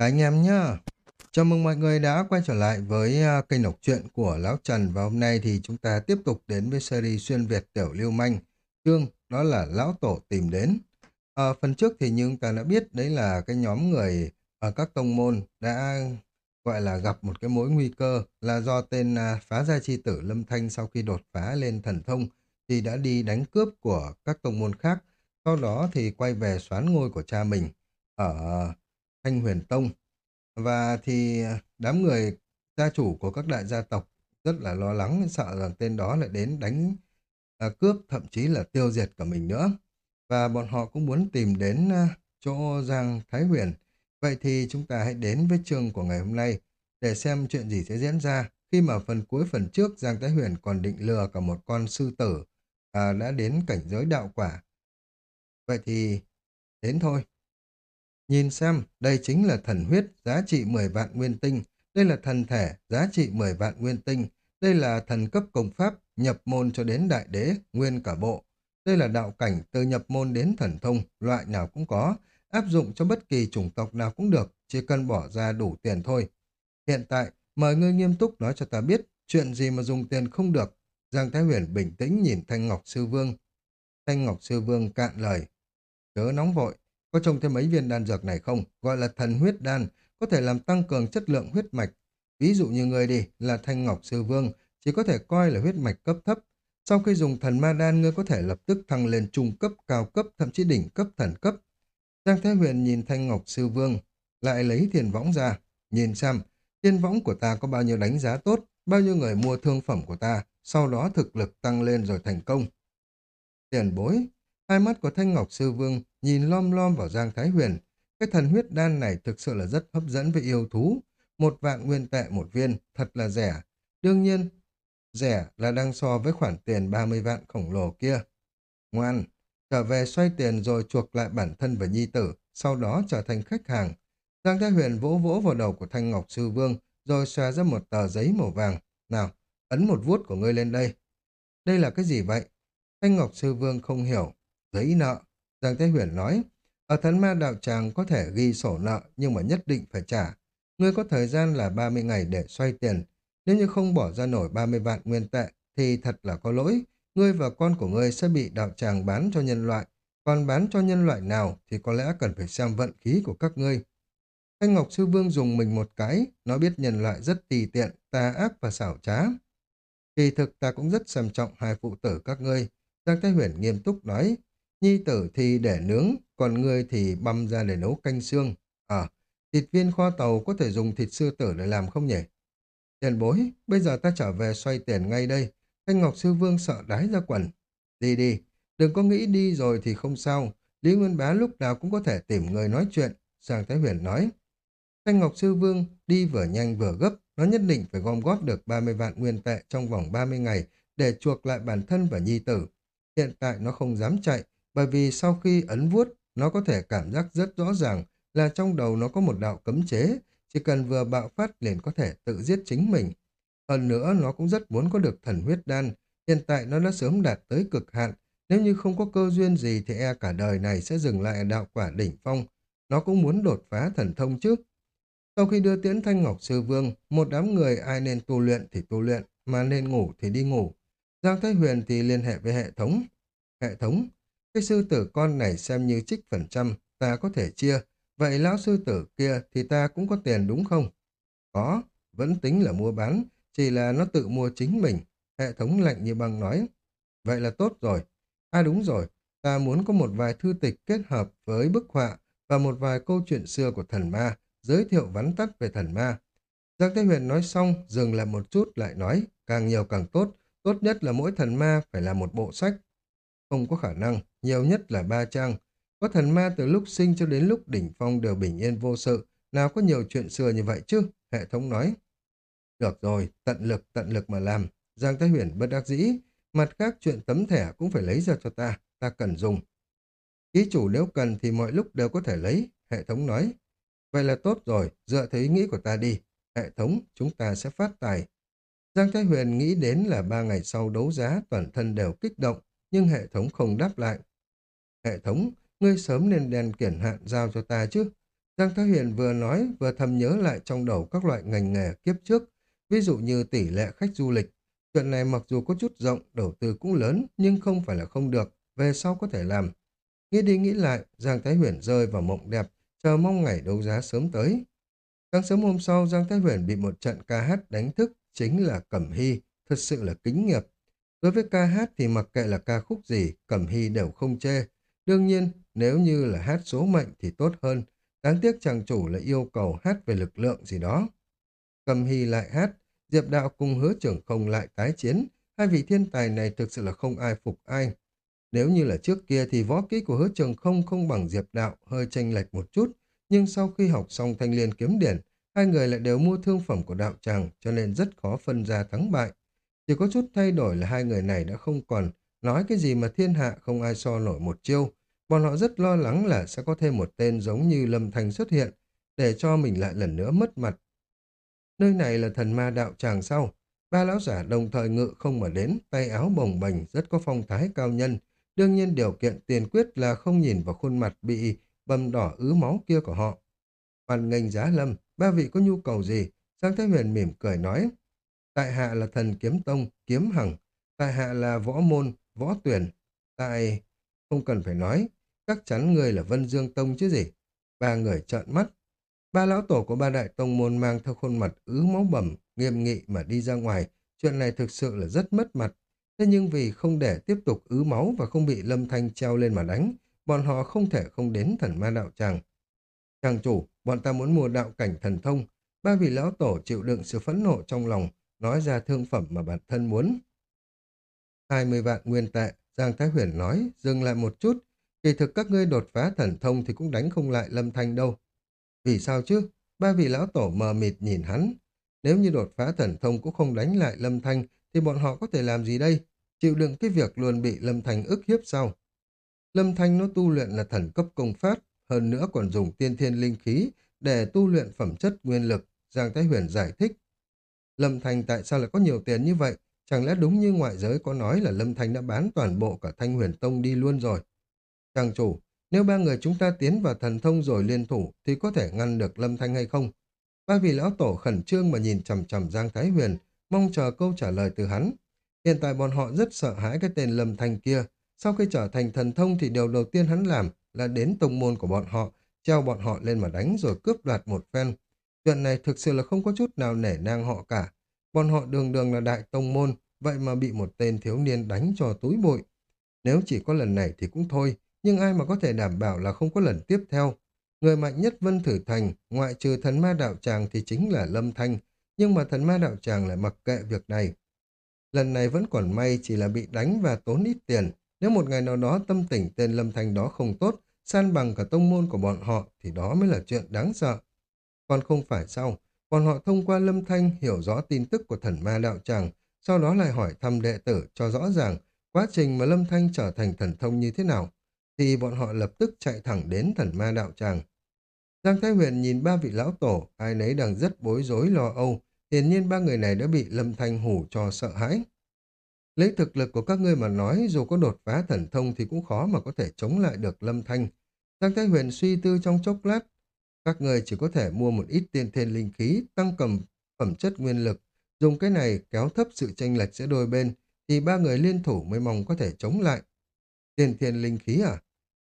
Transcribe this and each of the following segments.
các anh em nhá. Chào mừng mọi người đã quay trở lại với à, kênh đọc truyện của Lão Trần và hôm nay thì chúng ta tiếp tục đến với series xuyên Việt tiểu lưu manh. Chương đó là Lão Tổ tìm đến. À, phần trước thì như chúng ta đã biết đấy là cái nhóm người ở các tông môn đã gọi là gặp một cái mối nguy cơ là do tên à, phá gia chi tử Lâm Thanh sau khi đột phá lên thần thông thì đã đi đánh cướp của các tông môn khác. Sau đó thì quay về xoán ngôi của cha mình ở Thanh Huyền Tông. Và thì à, đám người gia chủ của các đại gia tộc rất là lo lắng, sợ rằng tên đó lại đến đánh à, cướp, thậm chí là tiêu diệt cả mình nữa. Và bọn họ cũng muốn tìm đến à, chỗ Giang Thái Huyền. Vậy thì chúng ta hãy đến với chương của ngày hôm nay để xem chuyện gì sẽ diễn ra khi mà phần cuối phần trước Giang Thái Huyền còn định lừa cả một con sư tử à, đã đến cảnh giới đạo quả. Vậy thì đến thôi. Nhìn xem, đây chính là thần huyết, giá trị 10 vạn nguyên tinh. Đây là thần thể, giá trị 10 vạn nguyên tinh. Đây là thần cấp công pháp, nhập môn cho đến đại đế, nguyên cả bộ. Đây là đạo cảnh, từ nhập môn đến thần thông, loại nào cũng có. Áp dụng cho bất kỳ chủng tộc nào cũng được, chỉ cần bỏ ra đủ tiền thôi. Hiện tại, mời ngươi nghiêm túc nói cho ta biết, chuyện gì mà dùng tiền không được. Giang Thái Huyền bình tĩnh nhìn Thanh Ngọc Sư Vương. Thanh Ngọc Sư Vương cạn lời. Chớ nóng vội, có trông thêm mấy viên đan dược này không? Gọi là thần huyết đan, có thể làm tăng cường chất lượng huyết mạch. Ví dụ như người đi, là Thanh Ngọc Sư Vương, chỉ có thể coi là huyết mạch cấp thấp. Sau khi dùng thần ma đan, ngươi có thể lập tức thăng lên trung cấp, cao cấp, thậm chí đỉnh cấp thần cấp. Giang Thế Huyền nhìn Thanh Ngọc Sư Vương, lại lấy thiền võng ra. Nhìn xem, thiên võng của ta có bao nhiêu đánh giá tốt, bao nhiêu người mua thương phẩm của ta, sau đó thực lực tăng lên rồi thành công. Tiền bối, hai mắt của Thanh Ngọc Sư Vương nhìn lom lom vào Giang Thái Huyền. Cái thần huyết đan này thực sự là rất hấp dẫn với yêu thú. Một vạn nguyên tệ một viên, thật là rẻ. Đương nhiên, rẻ là đang so với khoản tiền 30 vạn khổng lồ kia. Ngoan, trở về xoay tiền rồi chuộc lại bản thân và nhi tử, sau đó trở thành khách hàng. Giang Thái Huyền vỗ vỗ vào đầu của Thanh Ngọc Sư Vương, rồi xoa ra một tờ giấy màu vàng. Nào, ấn một vuốt của ngươi lên đây. Đây là cái gì vậy? Thanh Ngọc Sư Vương không hiểu. Giấy nợ. Giang Thế Huyền nói, ở thần ma đạo tràng có thể ghi sổ nợ nhưng mà nhất định phải trả. Ngươi có thời gian là 30 ngày để xoay tiền. Nếu như không bỏ ra nổi 30 vạn nguyên tệ thì thật là có lỗi. Ngươi và con của ngươi sẽ bị đạo tràng bán cho nhân loại. Còn bán cho nhân loại nào thì có lẽ cần phải xem vận khí của các ngươi. Thanh Ngọc Sư Vương dùng mình một cái, nó biết nhân loại rất tùy tiện, tà ác và xảo trá. Kỳ thực ta cũng rất xem trọng hai phụ tử các ngươi. Giang Thái Huyền nghiêm túc nói, Nhi tử thì để nướng, còn ngươi thì băm ra để nấu canh xương. À, thịt viên kho tàu có thể dùng thịt sư tử để làm không nhỉ? Tiền bối, bây giờ ta trở về xoay tiền ngay đây. Thanh Ngọc Sư Vương sợ đái ra quần. Đi đi, đừng có nghĩ đi rồi thì không sao. Lý Nguyên Bá lúc nào cũng có thể tìm người nói chuyện. Giang Thái Huyền nói. Thanh Ngọc Sư Vương đi vừa nhanh vừa gấp. Nó nhất định phải gom góp được 30 vạn nguyên tệ trong vòng 30 ngày để chuộc lại bản thân và nhi tử. Hiện tại nó không dám chạy, bởi vì sau khi ấn vuốt, nó có thể cảm giác rất rõ ràng là trong đầu nó có một đạo cấm chế, chỉ cần vừa bạo phát liền có thể tự giết chính mình. Hơn nữa, nó cũng rất muốn có được thần huyết đan, hiện tại nó đã sớm đạt tới cực hạn, nếu như không có cơ duyên gì thì e cả đời này sẽ dừng lại ở đạo quả đỉnh phong. Nó cũng muốn đột phá thần thông trước. Sau khi đưa tiễn Thanh Ngọc Sư Vương, một đám người ai nên tu luyện thì tu luyện, mà nên ngủ thì đi ngủ. Giang Thái Huyền thì liên hệ với hệ thống. Hệ thống, cái sư tử con này xem như trích phần trăm, ta có thể chia. Vậy lão sư tử kia thì ta cũng có tiền đúng không? Có, vẫn tính là mua bán, chỉ là nó tự mua chính mình. Hệ thống lạnh như băng nói. Vậy là tốt rồi. À đúng rồi, ta muốn có một vài thư tịch kết hợp với bức họa và một vài câu chuyện xưa của thần ma, giới thiệu vắn tắt về thần ma. Giang Thế Huyền nói xong, dừng lại một chút lại nói, càng nhiều càng tốt, tốt nhất là mỗi thần ma phải là một bộ sách. Không có khả năng, nhiều nhất là ba trang. Có thần ma từ lúc sinh cho đến lúc đỉnh phong đều bình yên vô sự, nào có nhiều chuyện xưa như vậy chứ, hệ thống nói. Được rồi, tận lực, tận lực mà làm. Giang Thái Huyền bất đắc dĩ, mặt khác chuyện tấm thẻ cũng phải lấy ra cho ta, ta cần dùng. Ký chủ nếu cần thì mọi lúc đều có thể lấy, hệ thống nói. Vậy là tốt rồi, dựa theo ý nghĩ của ta đi. Hệ thống, chúng ta sẽ phát tài. Giang Thái Huyền nghĩ đến là ba ngày sau đấu giá toàn thân đều kích động, nhưng hệ thống không đáp lại. Hệ thống, ngươi sớm nên đèn kiển hạn giao cho ta chứ. Giang Thái Huyền vừa nói vừa thầm nhớ lại trong đầu các loại ngành nghề kiếp trước, ví dụ như tỷ lệ khách du lịch. Chuyện này mặc dù có chút rộng, đầu tư cũng lớn, nhưng không phải là không được, về sau có thể làm. Nghĩ đi nghĩ lại, Giang Thái Huyền rơi vào mộng đẹp, chờ mong ngày đấu giá sớm tới. Sáng sớm hôm sau, Giang Thái Huyền bị một trận ca hát đánh thức, chính là Cẩm Hy, thật sự là kính nghiệp. Đối với ca hát thì mặc kệ là ca khúc gì, Cẩm Hy đều không chê. Đương nhiên, nếu như là hát số mệnh thì tốt hơn, đáng tiếc chàng chủ lại yêu cầu hát về lực lượng gì đó. cầm Hy lại hát, Diệp Đạo cùng hứa trưởng không lại tái chiến, hai vị thiên tài này thực sự là không ai phục ai. Nếu như là trước kia thì võ kỹ của hứa trường không không bằng Diệp Đạo, hơi tranh lệch một chút, nhưng sau khi học xong thanh liên kiếm điển, hai người lại đều mua thương phẩm của đạo tràng cho nên rất khó phân ra thắng bại. Chỉ có chút thay đổi là hai người này đã không còn nói cái gì mà thiên hạ không ai so nổi một chiêu. Bọn họ rất lo lắng là sẽ có thêm một tên giống như Lâm Thành xuất hiện, để cho mình lại lần nữa mất mặt. Nơi này là thần ma đạo tràng sau. Ba lão giả đồng thời ngự không mà đến, tay áo bồng bềnh rất có phong thái cao nhân. Đương nhiên điều kiện tiền quyết là không nhìn vào khuôn mặt bị bầm đỏ ứ máu kia của họ. Hoàn nghênh giá lâm, ba vị có nhu cầu gì? Giang Thái Huyền mỉm cười nói. Tại hạ là thần kiếm tông, kiếm hằng. Tại hạ là võ môn, võ tuyển. Tại... Không cần phải nói, chắc chắn người là Vân Dương Tông chứ gì. Ba người trợn mắt. Ba lão tổ của ba đại tông môn mang theo khuôn mặt ứ máu bầm, nghiêm nghị mà đi ra ngoài. Chuyện này thực sự là rất mất mặt. Thế nhưng vì không để tiếp tục ứ máu và không bị lâm thanh treo lên mà đánh, bọn họ không thể không đến thần ma đạo tràng. tràng chủ, bọn ta muốn mua đạo cảnh thần thông. Ba vị lão tổ chịu đựng sự phẫn nộ trong lòng, nói ra thương phẩm mà bản thân muốn. 20 vạn nguyên tệ, Giang Thái Huyền nói, dừng lại một chút. Kỳ thực các ngươi đột phá thần thông thì cũng đánh không lại Lâm Thanh đâu. Vì sao chứ? Ba vị lão tổ mờ mịt nhìn hắn. Nếu như đột phá thần thông cũng không đánh lại Lâm Thanh, thì bọn họ có thể làm gì đây? Chịu đựng cái việc luôn bị Lâm Thanh ức hiếp sau. Lâm Thanh nó tu luyện là thần cấp công pháp, hơn nữa còn dùng tiên thiên linh khí để tu luyện phẩm chất nguyên lực, Giang Thái Huyền giải thích. Lâm Thanh tại sao lại có nhiều tiền như vậy? Chẳng lẽ đúng như ngoại giới có nói là Lâm Thanh đã bán toàn bộ cả Thanh Huyền Tông đi luôn rồi? Trang chủ, nếu ba người chúng ta tiến vào thần thông rồi liên thủ thì có thể ngăn được Lâm Thanh hay không? Ba vị lão tổ khẩn trương mà nhìn chầm chầm Giang Thái Huyền, mong chờ câu trả lời từ hắn. Hiện tại bọn họ rất sợ hãi cái tên Lâm Thanh kia. Sau khi trở thành thần thông thì điều đầu tiên hắn làm là đến tông môn của bọn họ, treo bọn họ lên mà đánh rồi cướp đoạt một phen. Chuyện này thực sự là không có chút nào nể nang họ cả. Bọn họ đường đường là đại tông môn, vậy mà bị một tên thiếu niên đánh cho túi bụi. Nếu chỉ có lần này thì cũng thôi, nhưng ai mà có thể đảm bảo là không có lần tiếp theo. Người mạnh nhất Vân Thử Thành, ngoại trừ thần ma đạo tràng thì chính là Lâm Thanh, nhưng mà thần ma đạo tràng lại mặc kệ việc này. Lần này vẫn còn may chỉ là bị đánh và tốn ít tiền. Nếu một ngày nào đó tâm tình tên Lâm Thanh đó không tốt, san bằng cả tông môn của bọn họ thì đó mới là chuyện đáng sợ. Còn không phải sao, bọn họ thông qua Lâm Thanh hiểu rõ tin tức của thần ma đạo tràng, sau đó lại hỏi thăm đệ tử cho rõ ràng quá trình mà Lâm Thanh trở thành thần thông như thế nào, thì bọn họ lập tức chạy thẳng đến thần ma đạo tràng. Giang Thái Huyền nhìn ba vị lão tổ, ai nấy đang rất bối rối lo âu, hiển nhiên ba người này đã bị Lâm Thanh hủ cho sợ hãi. Lấy thực lực của các ngươi mà nói, dù có đột phá thần thông thì cũng khó mà có thể chống lại được Lâm Thanh. Giang Thái Huyền suy tư trong chốc lát, các người chỉ có thể mua một ít tiên thiên linh khí, tăng cầm phẩm chất nguyên lực, dùng cái này kéo thấp sự tranh lệch giữa đôi bên, thì ba người liên thủ mới mong có thể chống lại. Tiên thiên linh khí à?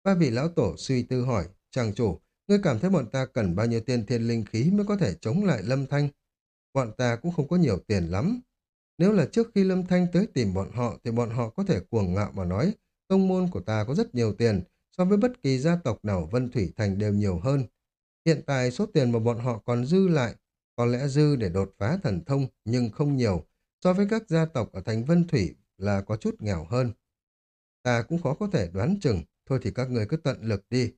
Ba vị lão tổ suy tư hỏi, chàng chủ, ngươi cảm thấy bọn ta cần bao nhiêu tiền thiên linh khí mới có thể chống lại Lâm Thanh? Bọn ta cũng không có nhiều tiền lắm. Nếu là trước khi Lâm Thanh tới tìm bọn họ thì bọn họ có thể cuồng ngạo mà nói, tông môn của ta có rất nhiều tiền, so với bất kỳ gia tộc nào Vân Thủy Thành đều nhiều hơn. Hiện tại số tiền mà bọn họ còn dư lại, có lẽ dư để đột phá thần thông nhưng không nhiều, so với các gia tộc ở thành Vân Thủy là có chút nghèo hơn. Ta cũng khó có thể đoán chừng, thôi thì các người cứ tận lực đi.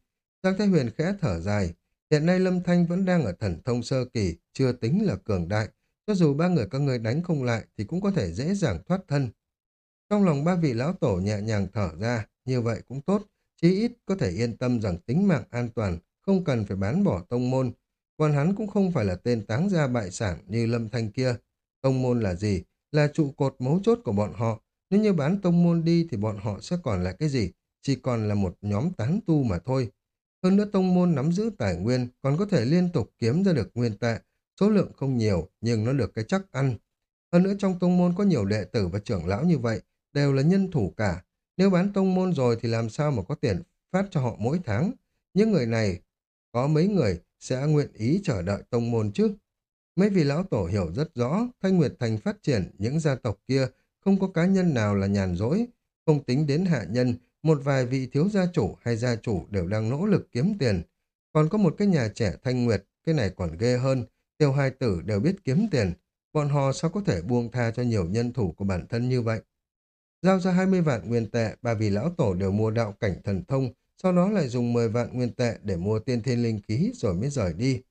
Giang Thái Huyền khẽ thở dài, hiện nay Lâm Thanh vẫn đang ở thần thông sơ kỳ, chưa tính là cường đại, cho dù ba người các người đánh không lại thì cũng có thể dễ dàng thoát thân. Trong lòng ba vị lão tổ nhẹ nhàng thở ra, như vậy cũng tốt, chí ít có thể yên tâm rằng tính mạng an toàn, không cần phải bán bỏ tông môn. Còn hắn cũng không phải là tên táng gia bại sản như Lâm Thanh kia. Tông môn là gì? Là trụ cột mấu chốt của bọn họ. Nếu như bán tông môn đi thì bọn họ sẽ còn lại cái gì? Chỉ còn là một nhóm tán tu mà thôi. Hơn nữa tông môn nắm giữ tài nguyên còn có thể liên tục kiếm ra được nguyên tệ, số lượng không nhiều nhưng nó được cái chắc ăn. Hơn nữa trong tông môn có nhiều đệ tử và trưởng lão như vậy, đều là nhân thủ cả. Nếu bán tông môn rồi thì làm sao mà có tiền phát cho họ mỗi tháng. Những người này, có mấy người sẽ nguyện ý chờ đợi tông môn chứ. Mấy vị lão tổ hiểu rất rõ, Thanh Nguyệt Thành phát triển những gia tộc kia không có cá nhân nào là nhàn rỗi, không tính đến hạ nhân, một vài vị thiếu gia chủ hay gia chủ đều đang nỗ lực kiếm tiền. Còn có một cái nhà trẻ Thanh Nguyệt, cái này còn ghê hơn, Tiêu hai tử đều biết kiếm tiền, bọn họ sao có thể buông tha cho nhiều nhân thủ của bản thân như vậy. Giao ra 20 vạn nguyên tệ, ba vị lão tổ đều mua đạo cảnh thần thông, sau đó lại dùng 10 vạn nguyên tệ để mua tiên thiên linh khí rồi mới rời đi.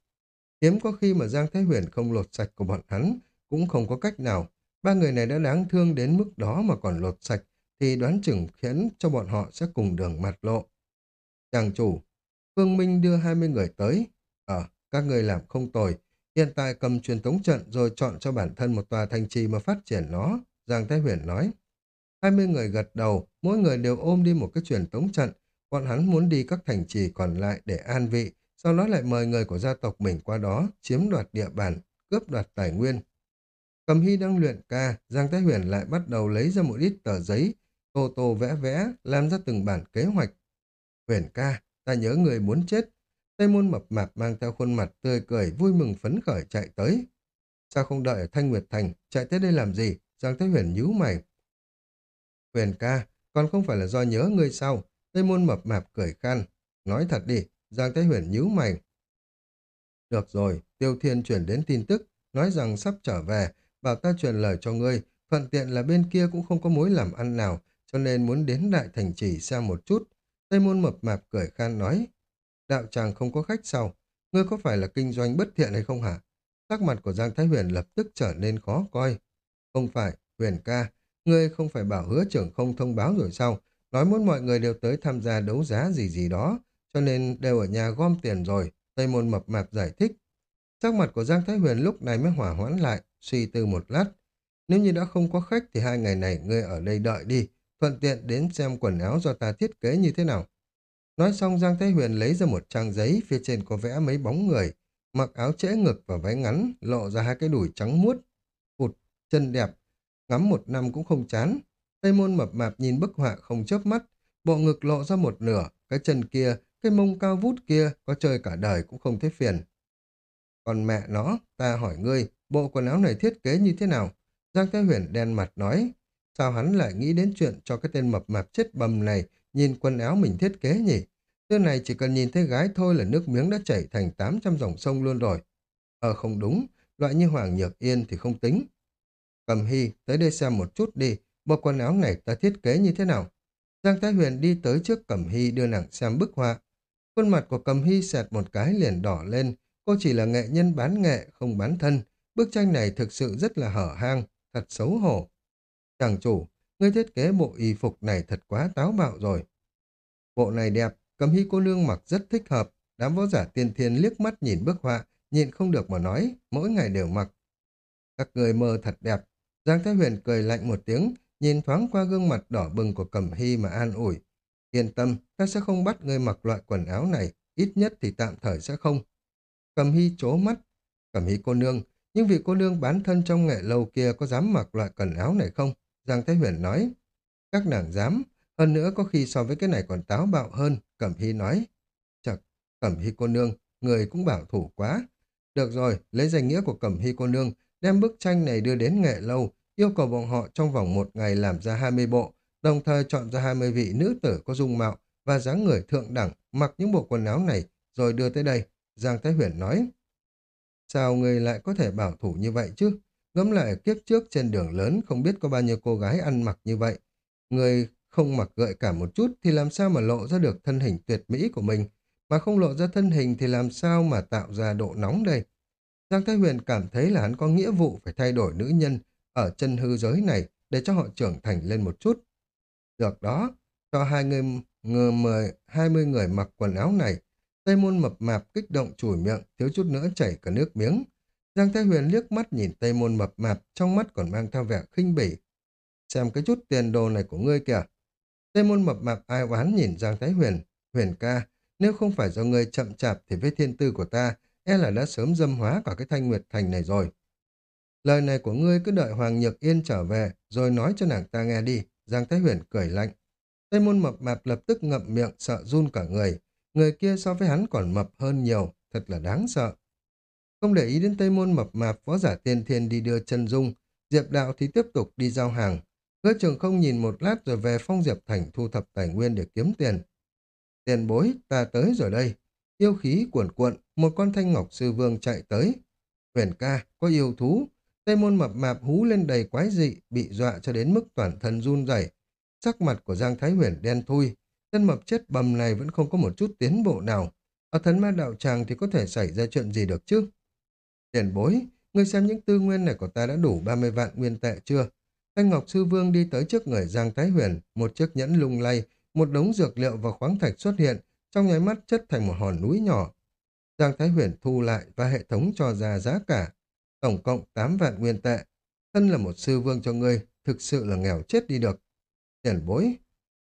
Hiếm có khi mà Giang Thái Huyền không lột sạch của bọn hắn, cũng không có cách nào. Ba người này đã đáng thương đến mức đó mà còn lột sạch, thì đoán chừng khiến cho bọn họ sẽ cùng đường mặt lộ. Chàng chủ, Phương Minh đưa 20 người tới. Ờ, các người làm không tồi. Hiện tại cầm truyền tống trận rồi chọn cho bản thân một tòa thành trì mà phát triển nó. Giang Thái Huyền nói. 20 người gật đầu, mỗi người đều ôm đi một cái truyền tống trận. Bọn hắn muốn đi các thành trì còn lại để an vị, sau đó lại mời người của gia tộc mình qua đó, chiếm đoạt địa bàn, cướp đoạt tài nguyên. Cầm Hy đang luyện ca, Giang Thái Huyền lại bắt đầu lấy ra một ít tờ giấy, tô tô vẽ vẽ, làm ra từng bản kế hoạch. Huyền ca, ta nhớ người muốn chết. Tây môn mập mạp mang theo khuôn mặt tươi cười, vui mừng phấn khởi chạy tới. Sao không đợi ở Thanh Nguyệt Thành, chạy tới đây làm gì? Giang Thái Huyền nhíu mày. Huyền ca, còn không phải là do nhớ ngươi sao? Tây môn mập mạp cười khan. Nói thật đi, Giang Thái Huyền nhíu mày. Được rồi, Tiêu Thiên chuyển đến tin tức, nói rằng sắp trở về, bảo ta truyền lời cho ngươi, thuận tiện là bên kia cũng không có mối làm ăn nào, cho nên muốn đến đại thành chỉ xem một chút. Tây môn mập mạp cười khan nói, đạo tràng không có khách sau, ngươi có phải là kinh doanh bất thiện hay không hả? Sắc mặt của Giang Thái Huyền lập tức trở nên khó coi. Không phải, Huyền ca, ngươi không phải bảo hứa trưởng không thông báo rồi sao? Nói muốn mọi người đều tới tham gia đấu giá gì gì đó, cho nên đều ở nhà gom tiền rồi, Tây Môn mập mạp giải thích. Sắc mặt của Giang Thái Huyền lúc này mới hỏa hoãn lại, suy tư một lát. Nếu như đã không có khách thì hai ngày này ngươi ở đây đợi đi, thuận tiện đến xem quần áo do ta thiết kế như thế nào. Nói xong Giang Thái Huyền lấy ra một trang giấy, phía trên có vẽ mấy bóng người, mặc áo trễ ngực và váy ngắn, lộ ra hai cái đùi trắng muốt, cụt, chân đẹp, ngắm một năm cũng không chán. Tây môn mập mạp nhìn bức họa không chớp mắt, bộ ngực lộ ra một nửa, cái chân kia cái mông cao vút kia có chơi cả đời cũng không thấy phiền. Còn mẹ nó, ta hỏi ngươi, bộ quần áo này thiết kế như thế nào? Giang Thái Huyền đen mặt nói, sao hắn lại nghĩ đến chuyện cho cái tên mập mạp chết bầm này nhìn quần áo mình thiết kế nhỉ? Thứ này chỉ cần nhìn thấy gái thôi là nước miếng đã chảy thành 800 dòng sông luôn rồi. Ờ không đúng, loại như Hoàng Nhược Yên thì không tính. Cầm Hy, tới đây xem một chút đi, bộ quần áo này ta thiết kế như thế nào? Giang Thái Huyền đi tới trước Cẩm Hy đưa nàng xem bức họa. Khuôn mặt của cầm hy sẹt một cái liền đỏ lên. Cô chỉ là nghệ nhân bán nghệ, không bán thân. Bức tranh này thực sự rất là hở hang, thật xấu hổ. Chàng chủ, ngươi thiết kế bộ y phục này thật quá táo bạo rồi. Bộ này đẹp, cầm hy cô nương mặc rất thích hợp. Đám võ giả tiên thiên liếc mắt nhìn bức họa, nhìn không được mà nói, mỗi ngày đều mặc. Các người mơ thật đẹp. Giang Thái Huyền cười lạnh một tiếng, nhìn thoáng qua gương mặt đỏ bừng của Cẩm Hy mà an ủi. Yên tâm, ta sẽ không bắt ngươi mặc loại quần áo này, ít nhất thì tạm thời sẽ không. Cầm hy chố mắt. Cầm hy cô nương, nhưng vì cô nương bán thân trong nghệ lâu kia có dám mặc loại quần áo này không? Giang Thái Huyền nói. Các nàng dám, hơn nữa có khi so với cái này còn táo bạo hơn, Cẩm Hy nói. Chật, Cẩm Hy cô nương, người cũng bảo thủ quá. Được rồi, lấy danh nghĩa của Cẩm Hy cô nương, đem bức tranh này đưa đến nghệ lâu, yêu cầu bọn họ trong vòng một ngày làm ra 20 bộ, đồng thời chọn ra 20 vị nữ tử có dung mạo và dáng người thượng đẳng mặc những bộ quần áo này rồi đưa tới đây. Giang Thái Huyền nói, sao người lại có thể bảo thủ như vậy chứ? Ngẫm lại kiếp trước trên đường lớn không biết có bao nhiêu cô gái ăn mặc như vậy. Người không mặc gợi cả một chút thì làm sao mà lộ ra được thân hình tuyệt mỹ của mình, mà không lộ ra thân hình thì làm sao mà tạo ra độ nóng đây. Giang Thái Huyền cảm thấy là hắn có nghĩa vụ phải thay đổi nữ nhân ở chân hư giới này để cho họ trưởng thành lên một chút. Được đó, cho hai người ngờ mời hai mươi người mặc quần áo này. Tây môn mập mạp kích động chùi miệng, thiếu chút nữa chảy cả nước miếng. Giang Thái Huyền liếc mắt nhìn Tây môn mập mạp, trong mắt còn mang theo vẻ khinh bỉ. Xem cái chút tiền đồ này của ngươi kìa. Tây môn mập mạp ai oán nhìn Giang Thái Huyền. Huyền ca, nếu không phải do ngươi chậm chạp thì với thiên tư của ta, e là đã sớm dâm hóa cả cái thanh nguyệt thành này rồi. Lời này của ngươi cứ đợi Hoàng Nhược Yên trở về, rồi nói cho nàng ta nghe đi. Giang Thái Huyền cười lạnh. Tây môn mập mạp lập tức ngậm miệng, sợ run cả người. Người kia so với hắn còn mập hơn nhiều, thật là đáng sợ. Không để ý đến Tây môn mập mạp, phó giả tiên thiên đi đưa chân dung. Diệp đạo thì tiếp tục đi giao hàng. Hứa trường không nhìn một lát rồi về phong Diệp Thành thu thập tài nguyên để kiếm tiền. Tiền bối, ta tới rồi đây. Yêu khí cuộn cuộn, một con thanh ngọc sư vương chạy tới. Huyền ca, có yêu thú. Tây môn mập mạp hú lên đầy quái dị, bị dọa cho đến mức toàn thân run rẩy. Sắc mặt của Giang Thái Huyền đen thui. Thân mập chết bầm này vẫn không có một chút tiến bộ nào. Ở thần ma đạo tràng thì có thể xảy ra chuyện gì được chứ? Tiền bối, ngươi xem những tư nguyên này của ta đã đủ 30 vạn nguyên tệ chưa? Thanh Ngọc Sư Vương đi tới trước người Giang Thái Huyền, một chiếc nhẫn lung lay, một đống dược liệu và khoáng thạch xuất hiện, trong nháy mắt chất thành một hòn núi nhỏ. Giang Thái Huyền thu lại và hệ thống cho ra giá cả, tổng cộng 8 vạn nguyên tệ. Thân là một sư vương cho ngươi, thực sự là nghèo chết đi được. Tiền bối,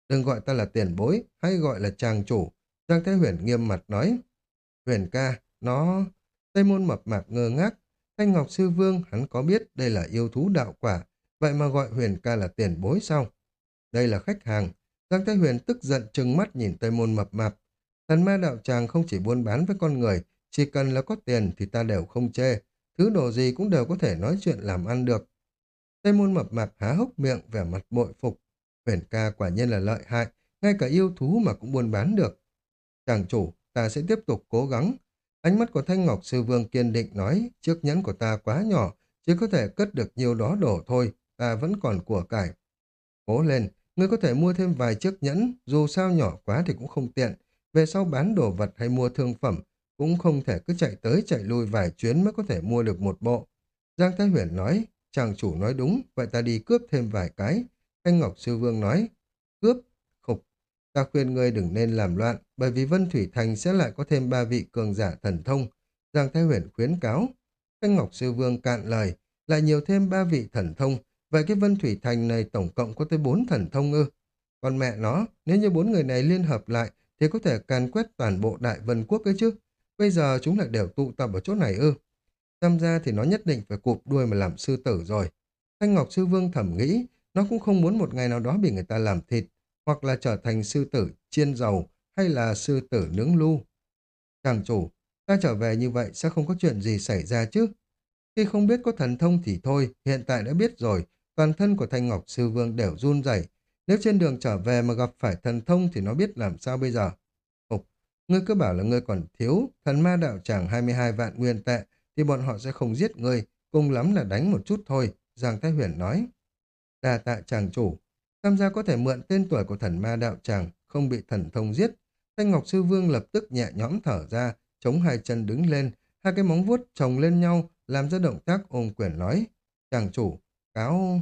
đừng gọi ta là tiền bối, hay gọi là chàng chủ. Giang Thái Huyền nghiêm mặt nói, Huyền ca, nó... Tây môn mập mạp ngơ ngác, Thanh Ngọc Sư Vương hắn có biết đây là yêu thú đạo quả, vậy mà gọi Huyền ca là tiền bối sao? Đây là khách hàng, Giang Thái Huyền tức giận trừng mắt nhìn Tây Môn mập mạp. Thần ma đạo tràng không chỉ buôn bán với con người, chỉ cần là có tiền thì ta đều không chê. Thứ đồ gì cũng đều có thể nói chuyện làm ăn được. Tây Môn mập mạp há hốc miệng vẻ mặt bội phục. Huyền ca quả nhiên là lợi hại, ngay cả yêu thú mà cũng buôn bán được. Chàng chủ, ta sẽ tiếp tục cố gắng. Ánh mắt của Thanh Ngọc Sư Vương kiên định nói, chiếc nhẫn của ta quá nhỏ, chỉ có thể cất được nhiều đó đổ thôi, ta vẫn còn của cải. Cố lên, Ngươi có thể mua thêm vài chiếc nhẫn, dù sao nhỏ quá thì cũng không tiện. Về sau bán đồ vật hay mua thương phẩm, cũng không thể cứ chạy tới chạy lui vài chuyến mới có thể mua được một bộ. Giang Thái Huyền nói, chàng chủ nói đúng, vậy ta đi cướp thêm vài cái. Thanh Ngọc Sư Vương nói, cướp, ta khuyên ngươi đừng nên làm loạn, bởi vì Vân Thủy Thành sẽ lại có thêm ba vị cường giả thần thông. Giang Thái Huyền khuyến cáo. Thanh Ngọc Sư Vương cạn lời, lại nhiều thêm ba vị thần thông, Vậy cái Vân Thủy Thành này tổng cộng có tới bốn thần thông ư. Còn mẹ nó, nếu như bốn người này liên hợp lại thì có thể càn quét toàn bộ Đại Vân Quốc ấy chứ. Bây giờ chúng lại đều tụ tập ở chỗ này ư. Tham gia thì nó nhất định phải cụp đuôi mà làm sư tử rồi. Thanh Ngọc Sư Vương thẩm nghĩ, nó cũng không muốn một ngày nào đó bị người ta làm thịt, hoặc là trở thành sư tử chiên dầu, hay là sư tử nướng lu. Chàng chủ, ta trở về như vậy sẽ không có chuyện gì xảy ra chứ. Khi không biết có thần thông thì thôi, hiện tại đã biết rồi, toàn thân của Thanh Ngọc Sư Vương đều run rẩy. Nếu trên đường trở về mà gặp phải thần thông thì nó biết làm sao bây giờ. Ục, ngươi cứ bảo là ngươi còn thiếu thần ma đạo tràng 22 vạn nguyên tệ thì bọn họ sẽ không giết ngươi, cùng lắm là đánh một chút thôi, Giang Thái Huyền nói. Đà tạ chàng chủ, tham gia có thể mượn tên tuổi của thần ma đạo tràng, không bị thần thông giết. Thanh Ngọc Sư Vương lập tức nhẹ nhõm thở ra, chống hai chân đứng lên, hai cái móng vuốt chồng lên nhau, làm ra động tác ôm quyền nói. Chàng chủ, Cáo...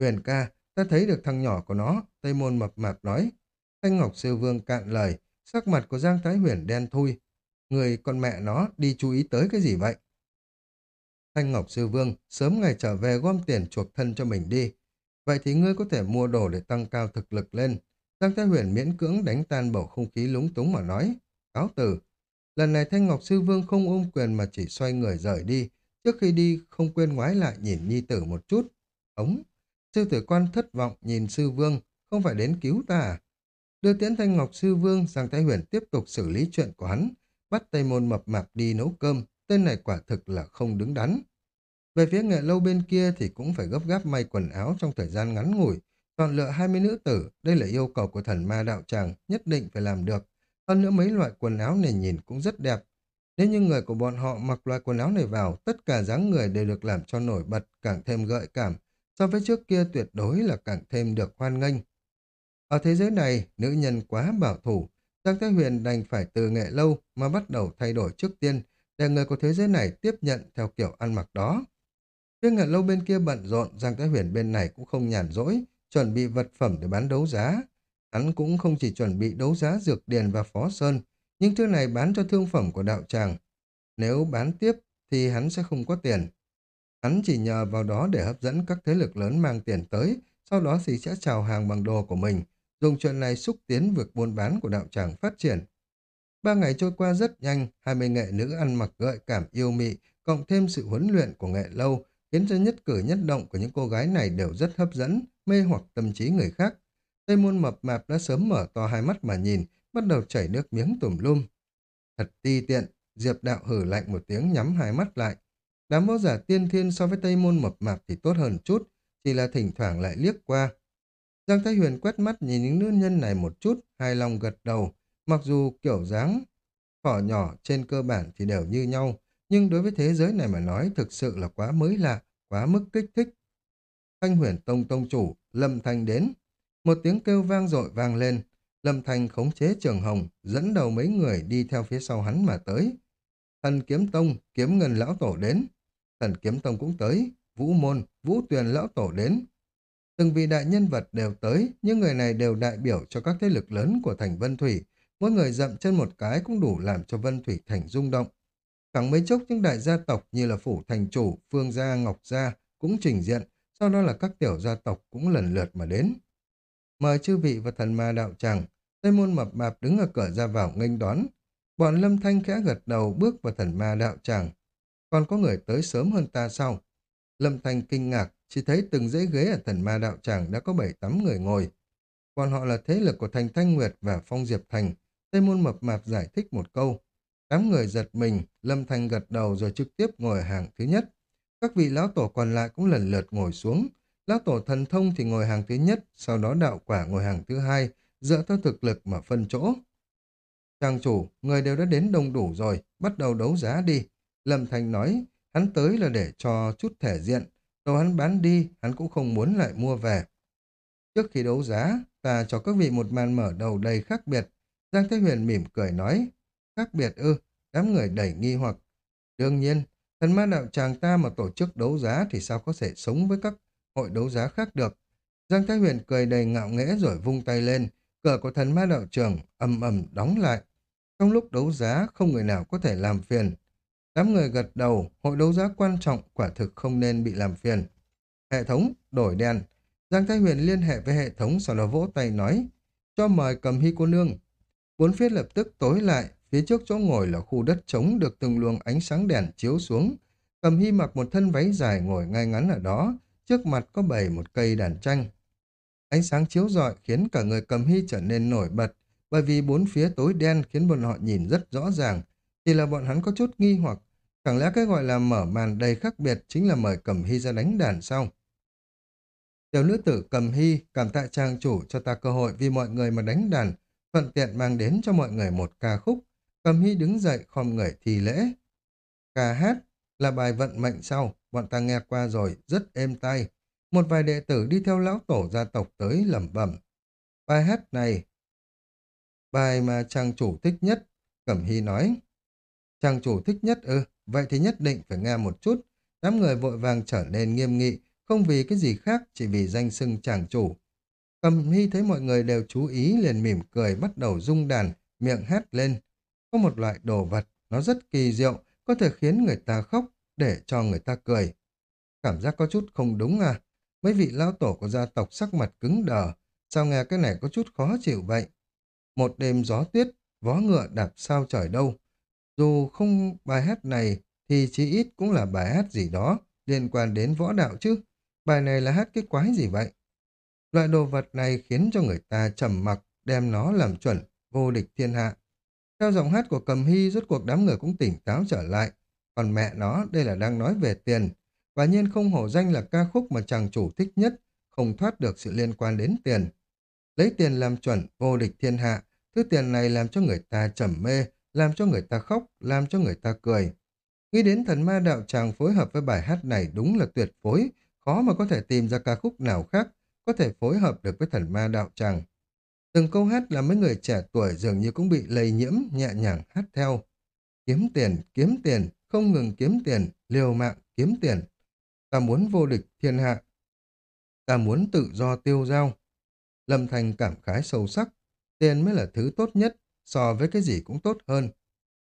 Huyền ca, ta thấy được thằng nhỏ của nó, Tây Môn mập mạp nói. Thanh Ngọc Sư Vương cạn lời, sắc mặt của Giang Thái Huyền đen thui. Người con mẹ nó đi chú ý tới cái gì vậy? Thanh Ngọc Sư Vương sớm ngày trở về gom tiền chuộc thân cho mình đi. Vậy thì ngươi có thể mua đồ để tăng cao thực lực lên. Giang Thái Huyền miễn cưỡng đánh tan bầu không khí lúng túng mà nói. Cáo từ. Lần này Thanh Ngọc Sư Vương không ôm quyền mà chỉ xoay người rời đi, Trước khi đi, không quên ngoái lại nhìn nhi tử một chút. Ống, sư tử quan thất vọng nhìn sư vương, không phải đến cứu ta à? Đưa tiễn thanh ngọc sư vương, sang Thái Huyền tiếp tục xử lý chuyện của hắn, bắt Tây Môn mập mạp đi nấu cơm, tên này quả thực là không đứng đắn. Về phía nghệ lâu bên kia thì cũng phải gấp gáp may quần áo trong thời gian ngắn ngủi, chọn lựa 20 nữ tử, đây là yêu cầu của thần ma đạo tràng, nhất định phải làm được. Hơn nữa mấy loại quần áo này nhìn cũng rất đẹp, nếu như người của bọn họ mặc loại quần áo này vào, tất cả dáng người đều được làm cho nổi bật, càng thêm gợi cảm. So với trước kia tuyệt đối là càng thêm được hoan nghênh. Ở thế giới này, nữ nhân quá bảo thủ. Giang Thái Huyền đành phải từ nghệ lâu mà bắt đầu thay đổi trước tiên để người của thế giới này tiếp nhận theo kiểu ăn mặc đó. Phía nghệ lâu bên kia bận rộn, Giang Thái Huyền bên này cũng không nhàn rỗi, chuẩn bị vật phẩm để bán đấu giá. Hắn cũng không chỉ chuẩn bị đấu giá dược điền và phó sơn, nhưng thứ này bán cho thương phẩm của đạo tràng. Nếu bán tiếp thì hắn sẽ không có tiền. Hắn chỉ nhờ vào đó để hấp dẫn các thế lực lớn mang tiền tới, sau đó thì sẽ chào hàng bằng đồ của mình, dùng chuyện này xúc tiến việc buôn bán của đạo tràng phát triển. Ba ngày trôi qua rất nhanh, hai mươi nghệ nữ ăn mặc gợi cảm yêu mị, cộng thêm sự huấn luyện của nghệ lâu, khiến cho nhất cử nhất động của những cô gái này đều rất hấp dẫn, mê hoặc tâm trí người khác. Tây môn mập mạp đã sớm mở to hai mắt mà nhìn, bắt đầu chảy nước miếng tùm lum. Thật ti tiện, Diệp đạo hử lạnh một tiếng nhắm hai mắt lại. Đám võ giả tiên thiên so với Tây môn mập mạp thì tốt hơn chút, chỉ là thỉnh thoảng lại liếc qua. Giang Thái Huyền quét mắt nhìn những nữ nhân này một chút, hài lòng gật đầu, mặc dù kiểu dáng phỏ nhỏ trên cơ bản thì đều như nhau, nhưng đối với thế giới này mà nói thực sự là quá mới lạ, quá mức kích thích. Thanh huyền tông tông chủ, Lâm Thanh đến. Một tiếng kêu vang dội vang lên, Lâm Thanh khống chế trường hồng, dẫn đầu mấy người đi theo phía sau hắn mà tới. Thần kiếm tông, kiếm ngân lão tổ đến. Thần kiếm tông cũng tới, vũ môn, vũ tuyền lão tổ đến. Từng vị đại nhân vật đều tới, những người này đều đại biểu cho các thế lực lớn của thành Vân Thủy. Mỗi người dậm chân một cái cũng đủ làm cho Vân Thủy thành rung động. Chẳng mấy chốc những đại gia tộc như là Phủ Thành Chủ, Phương Gia, Ngọc Gia cũng trình diện, sau đó là các tiểu gia tộc cũng lần lượt mà đến. Mời chư vị và thần ma đạo tràng, Tây môn mập mạp đứng ở cửa ra vào nghênh đón. Bọn lâm thanh khẽ gật đầu bước vào thần ma đạo tràng. Còn có người tới sớm hơn ta sau. Lâm thanh kinh ngạc, chỉ thấy từng dãy ghế ở thần ma đạo tràng đã có bảy tám người ngồi. Còn họ là thế lực của thành Thanh Nguyệt và Phong Diệp Thành. Tây môn mập mạp giải thích một câu. Tám người giật mình, Lâm Thanh gật đầu rồi trực tiếp ngồi hàng thứ nhất. Các vị lão tổ còn lại cũng lần lượt ngồi xuống. Lão tổ thần thông thì ngồi hàng thứ nhất, sau đó đạo quả ngồi hàng thứ hai, dựa theo thực lực mà phân chỗ. Trang chủ, người đều đã đến đông đủ rồi, bắt đầu đấu giá đi. Lâm Thanh nói, hắn tới là để cho chút thể diện, đồ hắn bán đi, hắn cũng không muốn lại mua về. Trước khi đấu giá, ta cho các vị một màn mở đầu đầy khác biệt. Giang Thế Huyền mỉm cười nói, khác biệt ư, đám người đẩy nghi hoặc. Đương nhiên, thần ma đạo tràng ta mà tổ chức đấu giá thì sao có thể sống với các hội đấu giá khác được. Giang Thái Huyền cười đầy ngạo nghễ rồi vung tay lên, cửa của thần ma đạo trường ầm ầm đóng lại. Trong lúc đấu giá, không người nào có thể làm phiền. Đám người gật đầu, hội đấu giá quan trọng quả thực không nên bị làm phiền. Hệ thống, đổi đèn. Giang Thái Huyền liên hệ với hệ thống sau đó vỗ tay nói, cho mời cầm hy cô nương. Bốn phía lập tức tối lại, phía trước chỗ ngồi là khu đất trống được từng luồng ánh sáng đèn chiếu xuống. Cầm hy mặc một thân váy dài ngồi ngay ngắn ở đó, trước mặt có bày một cây đàn tranh. Ánh sáng chiếu rọi khiến cả người cầm hy trở nên nổi bật, bởi vì bốn phía tối đen khiến bọn họ nhìn rất rõ ràng. Chỉ là bọn hắn có chút nghi hoặc, chẳng lẽ cái gọi là mở màn đầy khác biệt chính là mời cầm hy ra đánh đàn sau. Tiểu nữ tử cầm hy cảm tạ trang chủ cho ta cơ hội vì mọi người mà đánh đàn, thuận tiện mang đến cho mọi người một ca khúc. Cầm hy đứng dậy khom người thi lễ. Ca hát là bài vận mệnh sau, bọn ta nghe qua rồi, rất êm tai. Một vài đệ tử đi theo lão tổ gia tộc tới lẩm bẩm. Bài hát này, bài mà chàng chủ thích nhất, Cẩm Hy nói. Chàng chủ thích nhất ư, vậy thì nhất định phải nghe một chút. Đám người vội vàng trở nên nghiêm nghị, không vì cái gì khác, chỉ vì danh xưng chàng chủ. Cẩm Hy thấy mọi người đều chú ý liền mỉm cười bắt đầu rung đàn, miệng hát lên. Có một loại đồ vật, nó rất kỳ diệu, có thể khiến người ta khóc để cho người ta cười. Cảm giác có chút không đúng à, Mấy vị lão tổ của gia tộc sắc mặt cứng đờ, sao nghe cái này có chút khó chịu vậy? Một đêm gió tuyết, vó ngựa đạp sao trời đâu. Dù không bài hát này thì chỉ ít cũng là bài hát gì đó liên quan đến võ đạo chứ. Bài này là hát cái quái gì vậy? Loại đồ vật này khiến cho người ta trầm mặc, đem nó làm chuẩn, vô địch thiên hạ. Theo giọng hát của cầm hy, rốt cuộc đám người cũng tỉnh táo trở lại. Còn mẹ nó, đây là đang nói về tiền. và nhiên không hổ danh là ca khúc mà chàng chủ thích nhất, không thoát được sự liên quan đến tiền. Lấy tiền làm chuẩn, vô địch thiên hạ, thứ tiền này làm cho người ta trầm mê, làm cho người ta khóc, làm cho người ta cười. Nghĩ đến thần ma đạo tràng phối hợp với bài hát này đúng là tuyệt phối, khó mà có thể tìm ra ca khúc nào khác có thể phối hợp được với thần ma đạo tràng. Từng câu hát là mấy người trẻ tuổi dường như cũng bị lây nhiễm, nhẹ nhàng hát theo. Kiếm tiền, kiếm tiền, không ngừng kiếm tiền, liều mạng, kiếm tiền. Ta muốn vô địch thiên hạ. Ta muốn tự do tiêu giao. Lâm Thành cảm khái sâu sắc. Tiền mới là thứ tốt nhất, so với cái gì cũng tốt hơn.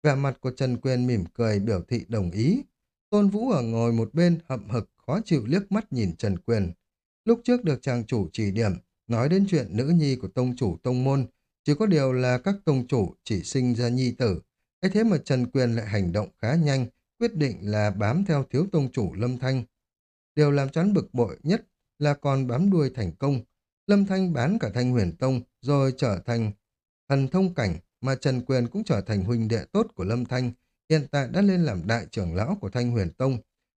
Vẻ mặt của Trần Quyền mỉm cười biểu thị đồng ý. Tôn Vũ ở ngồi một bên hậm hực khó chịu liếc mắt nhìn Trần Quyền. Lúc trước được chàng chủ chỉ điểm, nói đến chuyện nữ nhi của tông chủ tông môn, Chỉ có điều là các tông chủ chỉ sinh ra nhi tử. ấy thế mà Trần Quyền lại hành động khá nhanh, quyết định là bám theo thiếu tông chủ Lâm Thanh. Điều làm chán bực bội nhất là còn bám đuôi thành công. Lâm Thanh bán cả thanh huyền tông rồi trở thành thần thông cảnh mà Trần Quyền cũng trở thành huynh đệ tốt của Lâm Thanh, hiện tại đã lên làm đại trưởng lão của Thanh Huyền Tông.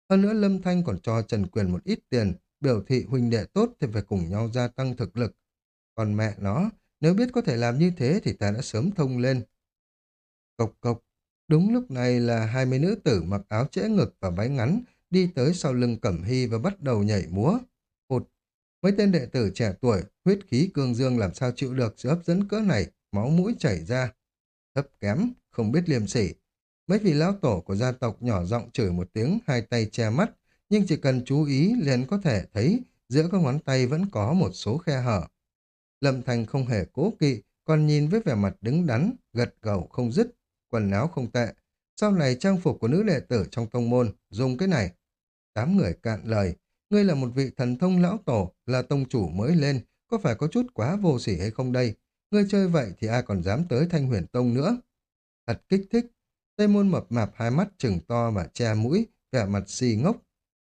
Hơn nữa Lâm Thanh còn cho Trần Quyền một ít tiền, biểu thị huynh đệ tốt thì phải cùng nhau gia tăng thực lực. Còn mẹ nó, nếu biết có thể làm như thế thì ta đã sớm thông lên. Cộc cộc, đúng lúc này là hai mươi nữ tử mặc áo trễ ngực và váy ngắn đi tới sau lưng Cẩm Hy và bắt đầu nhảy múa. Hụt, mấy tên đệ tử trẻ tuổi, huyết khí cương dương làm sao chịu được sự hấp dẫn cỡ này, máu mũi chảy ra. Thấp kém, không biết liềm sỉ. Mấy vị lão tổ của gia tộc nhỏ giọng chửi một tiếng, hai tay che mắt, nhưng chỉ cần chú ý liền có thể thấy giữa các ngón tay vẫn có một số khe hở. Lâm Thành không hề cố kỵ, còn nhìn với vẻ mặt đứng đắn, gật gầu không dứt, quần áo không tệ. Sau này trang phục của nữ đệ tử trong tông môn, dùng cái này. Tám người cạn lời, ngươi là một vị thần thông lão tổ, là tông chủ mới lên, có phải có chút quá vô sỉ hay không đây? Ngươi chơi vậy thì ai còn dám tới thanh huyền tông nữa? Thật kích thích. Tây môn mập mạp hai mắt trừng to và che mũi, vẻ mặt xì ngốc.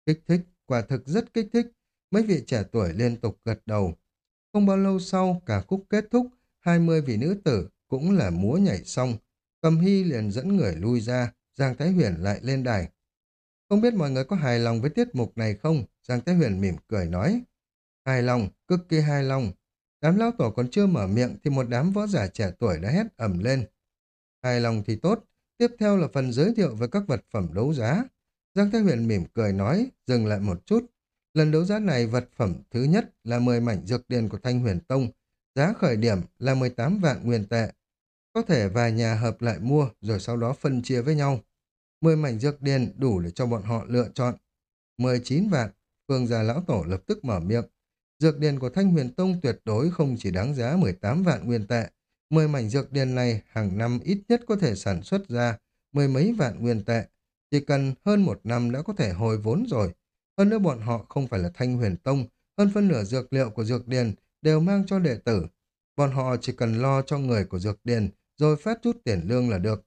Kích thích, quả thực rất kích thích. Mấy vị trẻ tuổi liên tục gật đầu. Không bao lâu sau, cả khúc kết thúc, hai mươi vị nữ tử cũng là múa nhảy xong. Cầm hy liền dẫn người lui ra, Giang Thái Huyền lại lên đài. Không biết mọi người có hài lòng với tiết mục này không? Giang Thái Huyền mỉm cười nói. Hài lòng, cực kỳ hài lòng. Đám lão tổ còn chưa mở miệng thì một đám võ giả trẻ tuổi đã hét ầm lên. Hài lòng thì tốt, tiếp theo là phần giới thiệu về các vật phẩm đấu giá. Giang Thái Huyền mỉm cười nói, dừng lại một chút. Lần đấu giá này vật phẩm thứ nhất là 10 mảnh dược điền của Thanh Huyền Tông, giá khởi điểm là 18 vạn nguyên tệ. Có thể vài nhà hợp lại mua rồi sau đó phân chia với nhau. 10 mảnh dược điền đủ để cho bọn họ lựa chọn. 19 vạn, Phương gia lão tổ lập tức mở miệng. Dược điền của Thanh Huyền Tông tuyệt đối không chỉ đáng giá 18 vạn nguyên tệ. Mười mảnh dược điền này hàng năm ít nhất có thể sản xuất ra mười mấy vạn nguyên tệ. Chỉ cần hơn một năm đã có thể hồi vốn rồi. Hơn nữa bọn họ không phải là Thanh Huyền Tông, hơn phân nửa dược liệu của dược điền đều mang cho đệ tử. Bọn họ chỉ cần lo cho người của dược điền rồi phát chút tiền lương là được.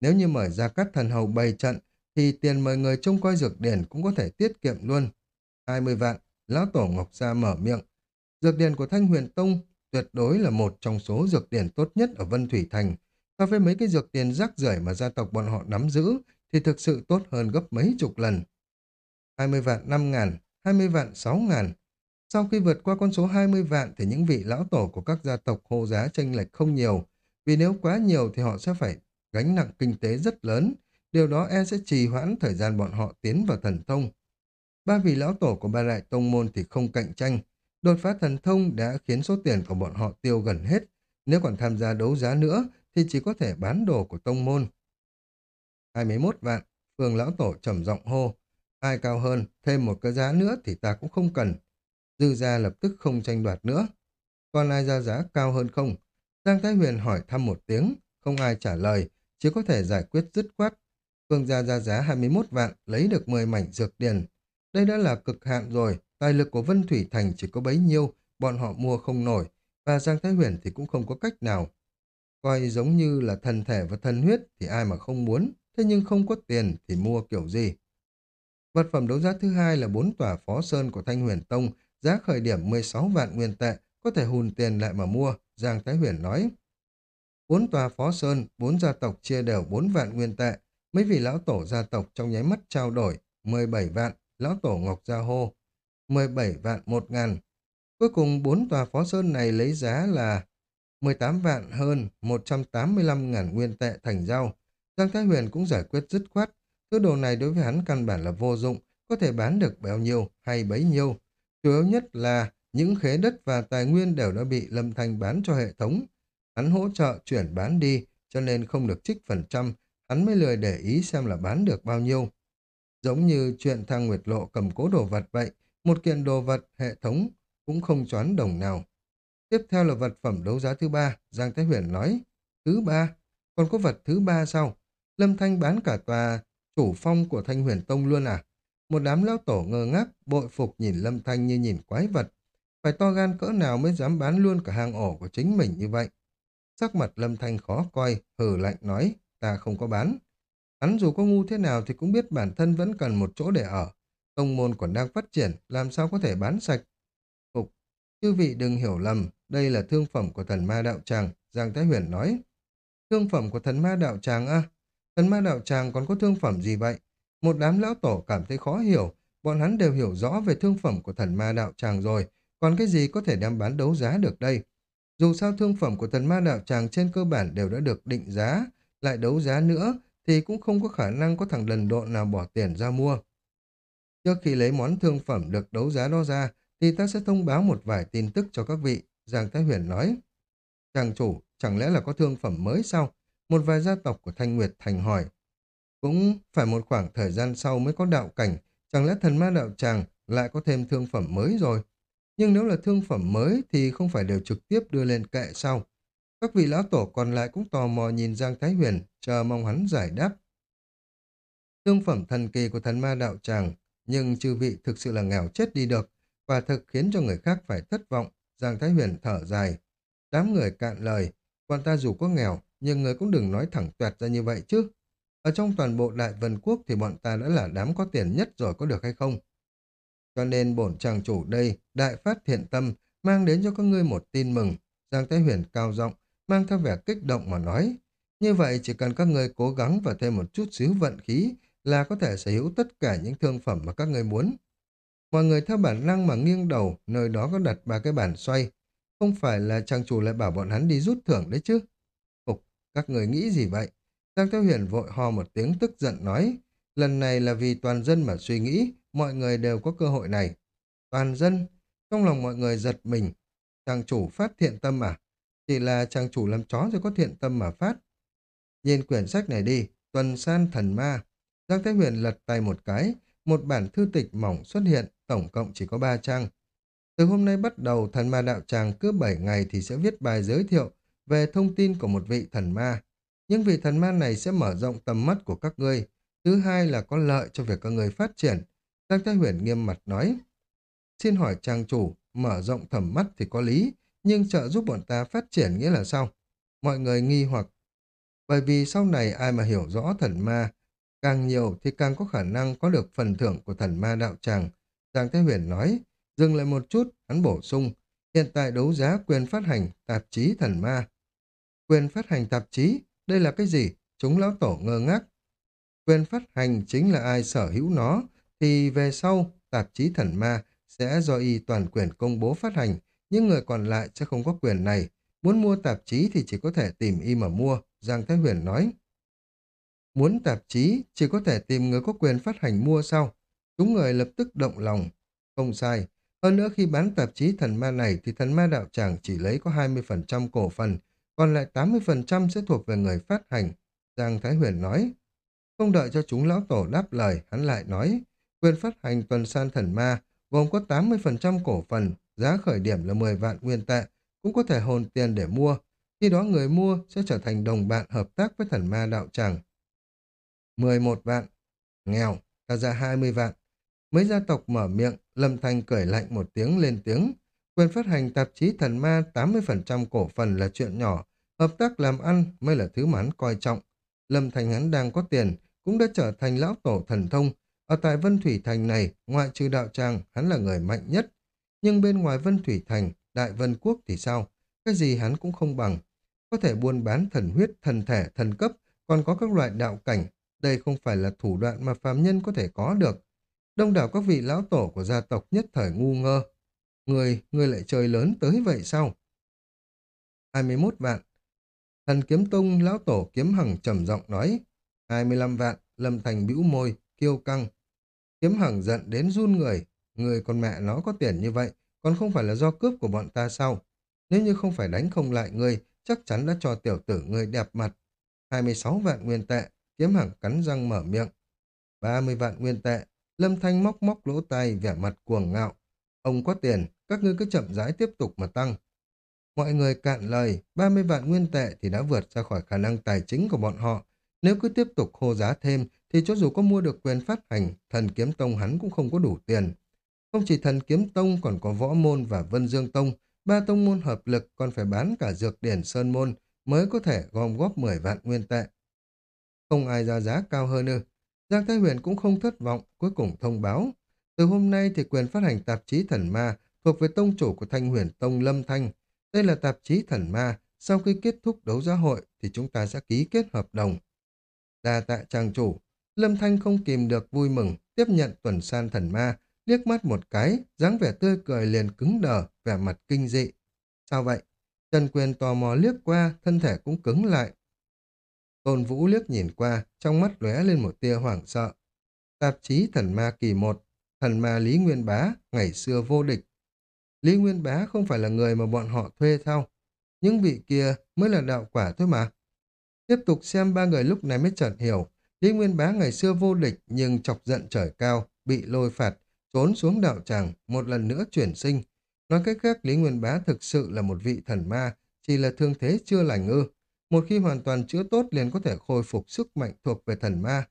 Nếu như mời ra các thần hầu bày trận thì tiền mời người trông coi dược điền cũng có thể tiết kiệm luôn. 20 vạn, Lão Tổ Ngọc Gia mở miệng. Dược điển của Thanh Huyền Tông tuyệt đối là một trong số dược điển tốt nhất ở Vân Thủy Thành. So với mấy cái dược điển rác rưởi mà gia tộc bọn họ nắm giữ thì thực sự tốt hơn gấp mấy chục lần. 20 vạn 5 ngàn, 20 vạn 6 ngàn. Sau khi vượt qua con số 20 vạn thì những vị lão tổ của các gia tộc hô giá tranh lệch không nhiều. Vì nếu quá nhiều thì họ sẽ phải gánh nặng kinh tế rất lớn. Điều đó e sẽ trì hoãn thời gian bọn họ tiến vào thần thông. Ba vị lão tổ của ba đại tông môn thì không cạnh tranh. Đột phá thần thông đã khiến số tiền của bọn họ tiêu gần hết. Nếu còn tham gia đấu giá nữa thì chỉ có thể bán đồ của tông môn. 21 vạn, phường lão tổ trầm giọng hô. Ai cao hơn, thêm một cái giá nữa thì ta cũng không cần. Dư gia lập tức không tranh đoạt nữa. Còn ai ra giá cao hơn không? Giang Thái Huyền hỏi thăm một tiếng, không ai trả lời, chỉ có thể giải quyết dứt khoát. Phương gia ra giá 21 vạn, lấy được 10 mảnh dược điền, đây đã là cực hạn rồi, tài lực của Vân Thủy Thành chỉ có bấy nhiêu, bọn họ mua không nổi, và Giang Thái Huyền thì cũng không có cách nào. Coi giống như là thần thể và thần huyết thì ai mà không muốn, thế nhưng không có tiền thì mua kiểu gì. Vật phẩm đấu giá thứ hai là bốn tòa phó sơn của Thanh Huyền Tông, giá khởi điểm 16 vạn nguyên tệ, có thể hùn tiền lại mà mua, Giang Thái Huyền nói. Bốn tòa phó sơn, bốn gia tộc chia đều 4 vạn nguyên tệ, mấy vị lão tổ gia tộc trong nháy mắt trao đổi 17 vạn, lão tổ Ngọc Gia hô, 17 vạn một ngàn. Cuối cùng bốn tòa phó sơn này lấy giá là 18 vạn hơn 185 ngàn nguyên tệ thành giao. Giang Thái Huyền cũng giải quyết dứt khoát. Thứ đồ này đối với hắn căn bản là vô dụng, có thể bán được bao nhiêu hay bấy nhiêu. Chủ yếu nhất là những khế đất và tài nguyên đều đã bị Lâm Thanh bán cho hệ thống. Hắn hỗ trợ chuyển bán đi, cho nên không được trích phần trăm, hắn mới lười để ý xem là bán được bao nhiêu. Giống như chuyện thang Nguyệt Lộ cầm cố đồ vật vậy, một kiện đồ vật hệ thống cũng không choán đồng nào. Tiếp theo là vật phẩm đấu giá thứ ba, Giang Thái Huyền nói. Thứ ba? Còn có vật thứ ba sao? Lâm Thanh bán cả tòa chủ phong của Thanh Huyền Tông luôn à? Một đám lão tổ ngơ ngác, bội phục nhìn Lâm Thanh như nhìn quái vật. Phải to gan cỡ nào mới dám bán luôn cả hang ổ của chính mình như vậy? Sắc mặt Lâm Thanh khó coi, hừ lạnh nói, ta không có bán. Hắn dù có ngu thế nào thì cũng biết bản thân vẫn cần một chỗ để ở. Tông môn còn đang phát triển, làm sao có thể bán sạch. Phục, chư vị đừng hiểu lầm, đây là thương phẩm của thần ma đạo tràng, Giang Thái Huyền nói. Thương phẩm của thần ma đạo tràng à? Thần ma đạo tràng còn có thương phẩm gì vậy? Một đám lão tổ cảm thấy khó hiểu, bọn hắn đều hiểu rõ về thương phẩm của thần ma đạo tràng rồi, còn cái gì có thể đem bán đấu giá được đây? Dù sao thương phẩm của thần ma đạo tràng trên cơ bản đều đã được định giá, lại đấu giá nữa thì cũng không có khả năng có thằng lần độ nào bỏ tiền ra mua. Trước khi lấy món thương phẩm được đấu giá đó ra, thì ta sẽ thông báo một vài tin tức cho các vị, Giang Thái Huyền nói. Chàng chủ, chẳng lẽ là có thương phẩm mới sao? Một vài gia tộc của Thanh Nguyệt Thành hỏi. Cũng phải một khoảng thời gian sau mới có đạo cảnh, chẳng lẽ thần ma đạo tràng lại có thêm thương phẩm mới rồi? Nhưng nếu là thương phẩm mới thì không phải đều trực tiếp đưa lên kệ sau. Các vị lão tổ còn lại cũng tò mò nhìn Giang Thái Huyền, chờ mong hắn giải đáp. Thương phẩm thần kỳ của thần ma đạo tràng, nhưng chư vị thực sự là nghèo chết đi được, và thực khiến cho người khác phải thất vọng. Giang Thái Huyền thở dài. Đám người cạn lời, quan ta dù có nghèo, nhưng người cũng đừng nói thẳng tuẹt ra như vậy chứ. Ở trong toàn bộ Đại Vân Quốc thì bọn ta đã là đám có tiền nhất rồi có được hay không? Cho nên bổn chàng chủ đây, đại phát thiện tâm, mang đến cho các ngươi một tin mừng. Giang Thái Huyền cao giọng mang theo vẻ kích động mà nói. Như vậy chỉ cần các ngươi cố gắng và thêm một chút xíu vận khí là có thể sở hữu tất cả những thương phẩm mà các ngươi muốn. Mọi người theo bản năng mà nghiêng đầu, nơi đó có đặt ba cái bản xoay. Không phải là chàng chủ lại bảo bọn hắn đi rút thưởng đấy chứ. Các người nghĩ gì vậy? Giang Thiếu Huyền vội ho một tiếng tức giận nói. Lần này là vì toàn dân mà suy nghĩ, mọi người đều có cơ hội này. Toàn dân, trong lòng mọi người giật mình. chàng chủ phát thiện tâm à? Chỉ là chàng chủ làm chó rồi có thiện tâm mà phát. Nhìn quyển sách này đi, tuần san thần ma. Giang Thế Huyền lật tay một cái, một bản thư tịch mỏng xuất hiện, tổng cộng chỉ có ba trang. Từ hôm nay bắt đầu, thần ma đạo tràng cứ 7 ngày thì sẽ viết bài giới thiệu về thông tin của một vị thần ma. Nhưng vị thần ma này sẽ mở rộng tầm mắt của các ngươi. Thứ hai là có lợi cho việc các người phát triển. Giang Thái Huyền nghiêm mặt nói. Xin hỏi trang chủ, mở rộng tầm mắt thì có lý, nhưng trợ giúp bọn ta phát triển nghĩa là sao? Mọi người nghi hoặc. Bởi vì sau này ai mà hiểu rõ thần ma, càng nhiều thì càng có khả năng có được phần thưởng của thần ma đạo tràng. Giang thái Huyền nói, dừng lại một chút, hắn bổ sung, hiện tại đấu giá quyền phát hành tạp chí thần ma. Quyền phát hành tạp chí, đây là cái gì? Chúng lão tổ ngơ ngác. Quyền phát hành chính là ai sở hữu nó, thì về sau, tạp chí thần ma sẽ do y toàn quyền công bố phát hành, những người còn lại sẽ không có quyền này. Muốn mua tạp chí thì chỉ có thể tìm y mà mua, Giang Thái Huyền nói. Muốn tạp chí, chỉ có thể tìm người có quyền phát hành mua sau. Chúng người lập tức động lòng. Không sai. Hơn nữa khi bán tạp chí thần ma này thì thần ma đạo tràng chỉ lấy có 20% cổ phần, còn lại 80% sẽ thuộc về người phát hành. Giang Thái Huyền nói. Không đợi cho chúng lão tổ đáp lời, hắn lại nói. Quyền phát hành tuần san thần ma gồm có 80% cổ phần, giá khởi điểm là 10 vạn nguyên tệ, cũng có thể hồn tiền để mua. Khi đó người mua sẽ trở thành đồng bạn hợp tác với thần ma đạo tràng. 11 vạn. Nghèo, ta ra 20 vạn. Mấy gia tộc mở miệng, Lâm Thanh cười lạnh một tiếng lên tiếng. Quyền phát hành tạp chí thần ma 80% cổ phần là chuyện nhỏ, hợp tác làm ăn mới là thứ mà hắn coi trọng. Lâm Thành hắn đang có tiền, cũng đã trở thành lão tổ thần thông. Ở tại Vân Thủy Thành này, ngoại trừ đạo tràng, hắn là người mạnh nhất. Nhưng bên ngoài Vân Thủy Thành, Đại Vân Quốc thì sao? Cái gì hắn cũng không bằng. Có thể buôn bán thần huyết, thần thể, thần cấp, còn có các loại đạo cảnh. Đây không phải là thủ đoạn mà phàm nhân có thể có được. Đông đảo các vị lão tổ của gia tộc nhất thời ngu ngơ. Người, người lại chơi lớn tới vậy sao? 21 vạn. Thần kiếm tung lão tổ kiếm hằng trầm giọng nói. 25 vạn, lâm thành bĩu môi, kiêu căng. Kiếm hằng giận đến run người. Người con mẹ nó có tiền như vậy, còn không phải là do cướp của bọn ta sao? Nếu như không phải đánh không lại người chắc chắn đã cho tiểu tử người đẹp mặt. 26 vạn nguyên tệ, kiếm hằng cắn răng mở miệng. 30 vạn nguyên tệ, lâm thanh móc móc lỗ tai vẻ mặt cuồng ngạo. Ông có tiền, các ngươi cứ chậm rãi tiếp tục mà tăng. Mọi người cạn lời, 30 vạn nguyên tệ thì đã vượt ra khỏi khả năng tài chính của bọn họ. Nếu cứ tiếp tục hô giá thêm, thì cho dù có mua được quyền phát hành, thần kiếm tông hắn cũng không có đủ tiền. Không chỉ thần kiếm tông còn có võ môn và vân dương tông, ba tông môn hợp lực còn phải bán cả dược điển sơn môn mới có thể gom góp 10 vạn nguyên tệ. Không ai ra giá cao hơn ư. Giang Thái Huyền cũng không thất vọng, cuối cùng thông báo. Từ hôm nay thì quyền phát hành tạp chí Thần Ma thuộc về tông chủ của Thanh Huyền Tông Lâm Thanh. Đây là tạp chí Thần Ma, sau khi kết thúc đấu giá hội thì chúng ta sẽ ký kết hợp đồng. Đa tạ trang chủ, Lâm Thanh không kìm được vui mừng, tiếp nhận tuần san thần ma, liếc mắt một cái, dáng vẻ tươi cười liền cứng đờ, vẻ mặt kinh dị. Sao vậy? Trần Quyền tò mò liếc qua, thân thể cũng cứng lại. Tôn Vũ liếc nhìn qua, trong mắt lóe lên một tia hoảng sợ. Tạp chí Thần Ma kỳ 1, Thần Ma Lý Nguyên Bá, ngày xưa vô địch. Lý Nguyên Bá không phải là người mà bọn họ thuê sao? Những vị kia mới là đạo quả thôi mà. Tiếp tục xem ba người lúc này mới chợt hiểu. Lý Nguyên Bá ngày xưa vô địch nhưng chọc giận trời cao, bị lôi phạt, trốn xuống đạo tràng, một lần nữa chuyển sinh. Nói cách khác, Lý Nguyên Bá thực sự là một vị thần ma, chỉ là thương thế chưa lành ư. Một khi hoàn toàn chữa tốt liền có thể khôi phục sức mạnh thuộc về thần ma.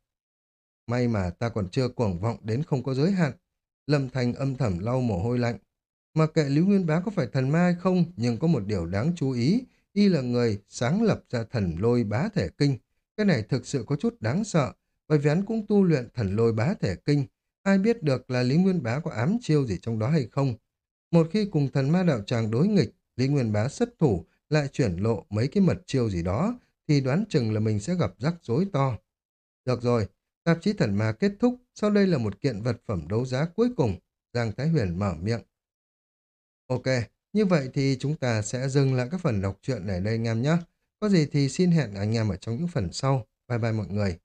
May mà ta còn chưa cuồng vọng đến không có giới hạn. Lâm Thành âm thầm lau mồ hôi lạnh. Mà kệ Lý Nguyên Bá có phải thần ma hay không, nhưng có một điều đáng chú ý, y là người sáng lập ra thần lôi bá thể kinh. Cái này thực sự có chút đáng sợ, bởi vì hắn cũng tu luyện thần lôi bá thể kinh. Ai biết được là Lý Nguyên Bá có ám chiêu gì trong đó hay không? Một khi cùng thần ma đạo tràng đối nghịch, Lý Nguyên Bá xuất thủ, lại chuyển lộ mấy cái mật chiêu gì đó, thì đoán chừng là mình sẽ gặp rắc rối to. Được rồi, tạp chí thần ma kết thúc, sau đây là một kiện vật phẩm đấu giá cuối cùng. Giang Thái Huyền mở miệng. Ok, như vậy thì chúng ta sẽ dừng lại các phần đọc truyện ở đây anh em nhé. Có gì thì xin hẹn anh em ở trong những phần sau. Bye bye mọi người.